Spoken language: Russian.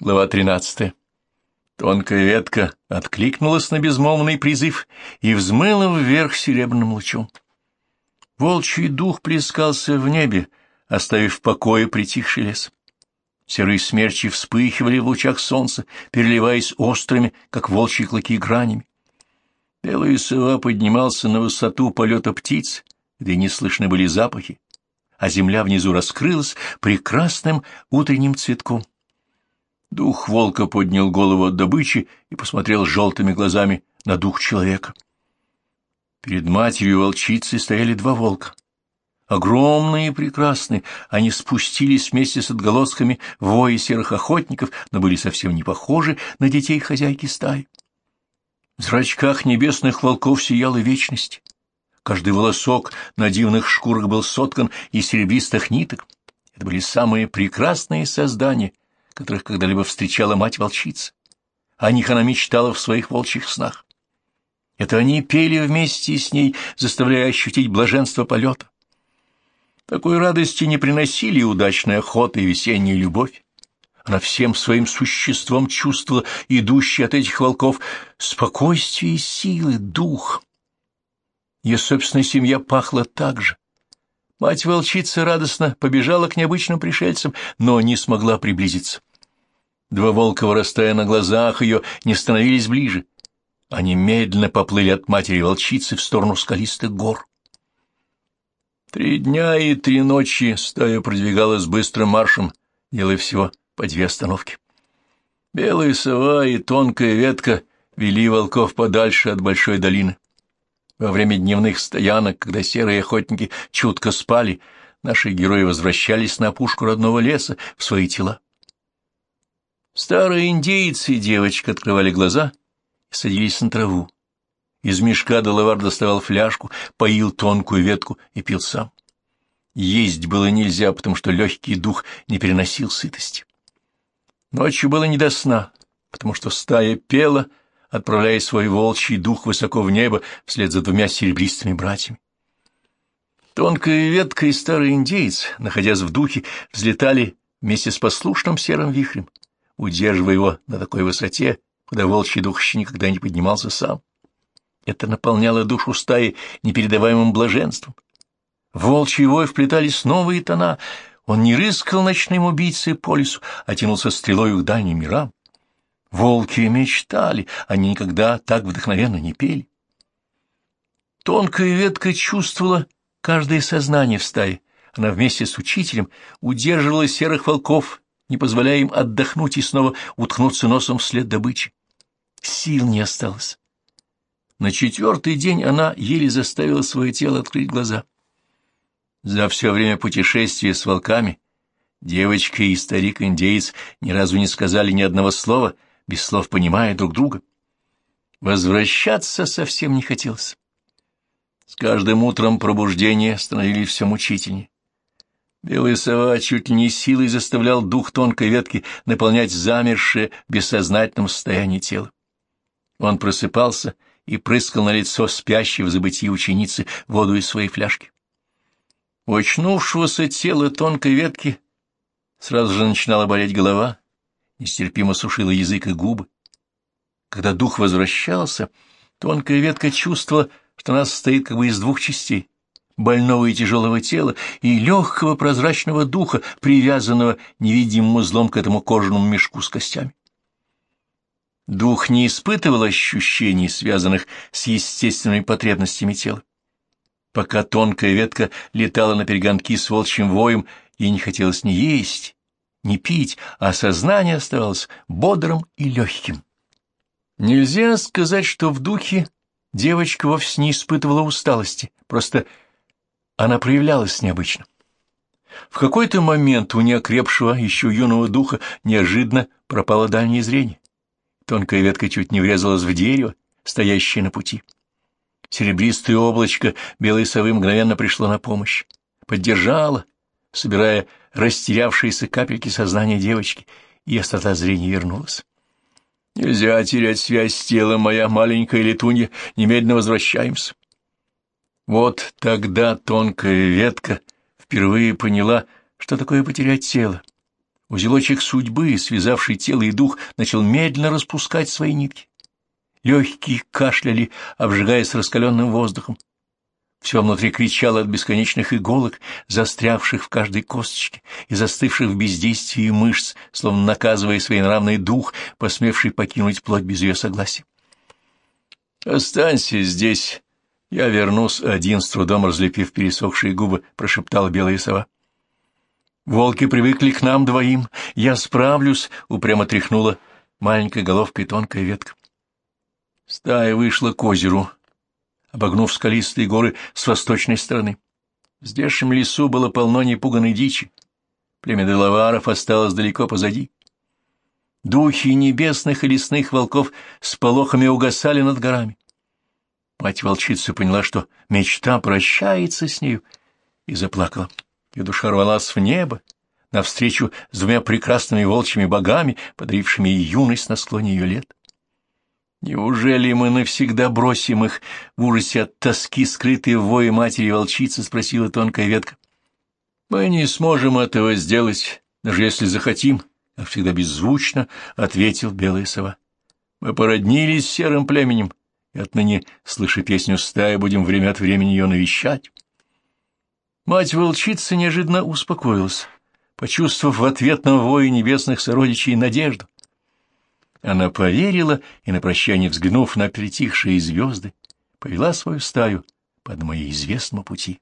Глава 13. Тонкая ветка откликнулась на безмолвный призыв и взмыла вверх серебряным лучом. Волчий дух плескался в небе, оставив в покое притихший лес. Серые смерчи вспыхивали в лучах солнца, переливаясь острыми, как волчьи клыки, гранями. Белая сова поднимался на высоту полета птиц, где не слышны были запахи, а земля внизу раскрылась прекрасным утренним цветком. Дух волка поднял голову от добычи и посмотрел желтыми глазами на дух человека. Перед матерью волчицы стояли два волка. Огромные и прекрасные, они спустились вместе с отголосками вои серых охотников, но были совсем не похожи на детей хозяйки стаи. В зрачках небесных волков сияла вечность. Каждый волосок на дивных шкурах был соткан из серебристых ниток. Это были самые прекрасные создания — которых когда-либо встречала мать-волчица. О них она мечтала в своих волчьих снах. Это они пели вместе с ней, заставляя ощутить блаженство полета. Такой радости не приносили удачная охота и весенняя любовь. Она всем своим существом чувствовала идущий от этих волков спокойствие и силы, дух. Ее собственная семья пахла так же. Мать-волчица радостно побежала к необычным пришельцам, но не смогла приблизиться. Два волка, вырастая на глазах ее, не становились ближе. Они медленно поплыли от матери-волчицы в сторону скалистых гор. Три дня и три ночи стая продвигалась быстрым маршем, делая всего по две остановки. Белая сова и тонкая ветка вели волков подальше от большой долины. Во время дневных стоянок, когда серые охотники чутко спали, наши герои возвращались на опушку родного леса в свои тела. Старые индейцы и девочка открывали глаза и садились на траву. Из мешка Делавар доставал фляжку, поил тонкую ветку и пил сам. Есть было нельзя, потому что легкий дух не переносил сытости. Ночью было не до сна, потому что стая пела — отправляя свой волчий дух высоко в небо вслед за двумя серебристыми братьями. Тонкая ветка и старый индейец, находясь в духе, взлетали вместе с послушным серым вихрем, удерживая его на такой высоте, куда волчий дух еще никогда не поднимался сам. Это наполняло душу стаи непередаваемым блаженством. Волчий вой вплетались новые тона. Он не рыскал ночным убийцей по лесу, а тянулся стрелой к дальним мирам. Волки мечтали, они никогда так вдохновенно не пели. Тонкая ветка чувствовала каждое сознание в стае. Она вместе с учителем удерживала серых волков, не позволяя им отдохнуть и снова уткнуться носом вслед добычи. Сил не осталось. На четвертый день она еле заставила свое тело открыть глаза. За все время путешествия с волками девочка и старик-индеец ни разу не сказали ни одного слова — без слов понимая друг друга. Возвращаться совсем не хотелось. С каждым утром пробуждения становились все мучительнее. Белая сова чуть ли не силой заставлял дух тонкой ветки наполнять замершее в бессознательном состоянии тело. Он просыпался и прыскал на лицо спящей в забытии ученицы воду из своей фляжки. У очнувшегося тела тонкой ветки сразу же начинала болеть голова, нестерпимо сушила язык и губы. Когда дух возвращался, тонкая ветка чувствовала, что она состоит как бы из двух частей — больного и тяжелого тела и легкого прозрачного духа, привязанного невидимым узлом к этому кожаному мешку с костями. Дух не испытывал ощущений, связанных с естественными потребностями тела. Пока тонкая ветка летала на перегонки с волчьим воем, ей не хотелось ни есть, не пить, а сознание оставалось бодрым и легким. Нельзя сказать, что в духе девочка вовсе не испытывала усталости, просто она проявлялась необычно. В какой-то момент у неокрепшего, еще юного духа неожиданно пропало дальнее зрение. Тонкая ветка чуть не врезалась в дерево, стоящее на пути. Серебристое облачко белой совы мгновенно пришло на помощь, поддержало, собирая растерявшиеся капельки сознания девочки, и острота зрения вернулась. «Нельзя терять связь с телом, моя маленькая летунья, немедленно возвращаемся». Вот тогда тонкая ветка впервые поняла, что такое потерять тело. Узелочек судьбы, связавший тело и дух, начал медленно распускать свои нитки. Легкие кашляли, обжигаясь раскаленным воздухом. Все внутри кричало от бесконечных иголок, застрявших в каждой косточке и застывших в бездействии мышц, словно наказывая своенравный дух, посмевший покинуть плоть без ее согласия. «Останься здесь, я вернусь один, с трудом разлепив пересохшие губы, прошептала белая сова. «Волки привыкли к нам двоим, я справлюсь», — упрямо тряхнула маленькой головкой тонкая ветка. Стая вышла к озеру, обогнув скалистые горы с восточной стороны. В здешнем лесу было полно непуганной дичи. Племя Делаваров осталось далеко позади. Духи небесных и лесных волков с полохами угасали над горами. Мать-волчица поняла, что мечта прощается с нею, и заплакала. Ее душа рвалась в небо, навстречу с двумя прекрасными волчьими богами, подарившими юность на склоне ее лет. «Неужели мы навсегда бросим их?» — в ужасе от тоски, скрытой в вое матери-волчицы, спросила тонкая ветка. «Мы не сможем этого сделать, даже если захотим», — как всегда беззвучно ответил белая сова. «Мы породнились с серым племенем, и отныне, слыша песню стаи, будем время от времени ее навещать». Мать-волчица неожиданно успокоилась, почувствовав в ответном вое небесных сородичей надежду. Она поверила и, на прощание взглянув на притихшие звезды, повела свою стаю по одному известному пути.